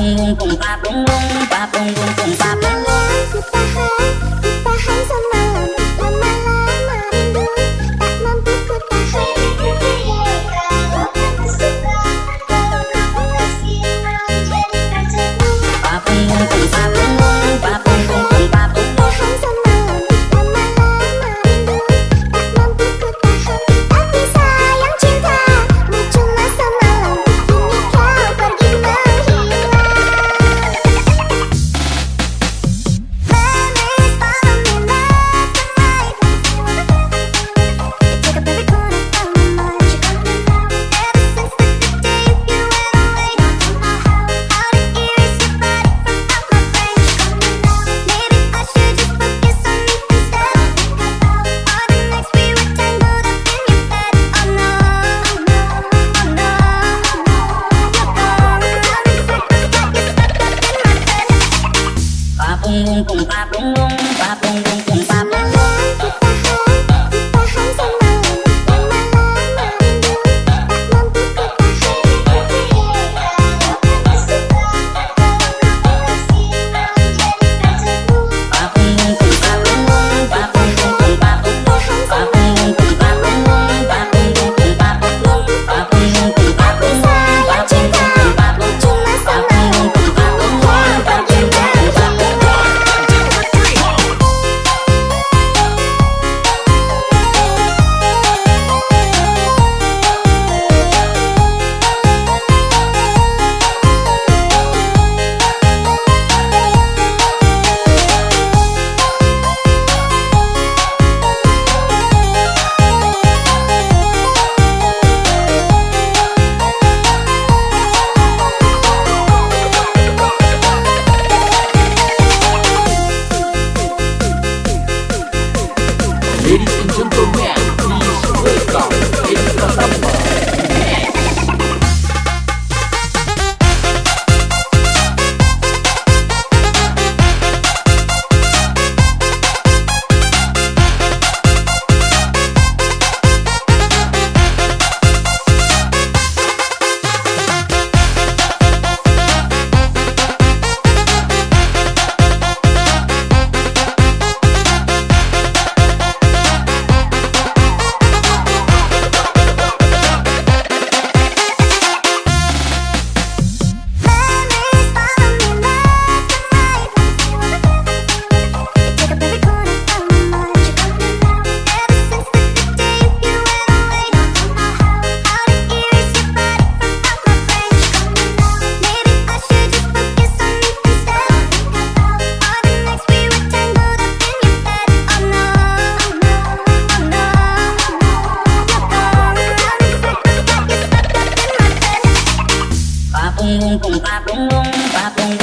bung bung bung pa bung bung pa bung bung bung bung bung bung bung ba bung bung, ba bung bung. bung ba bung bung ba bung bung ba bung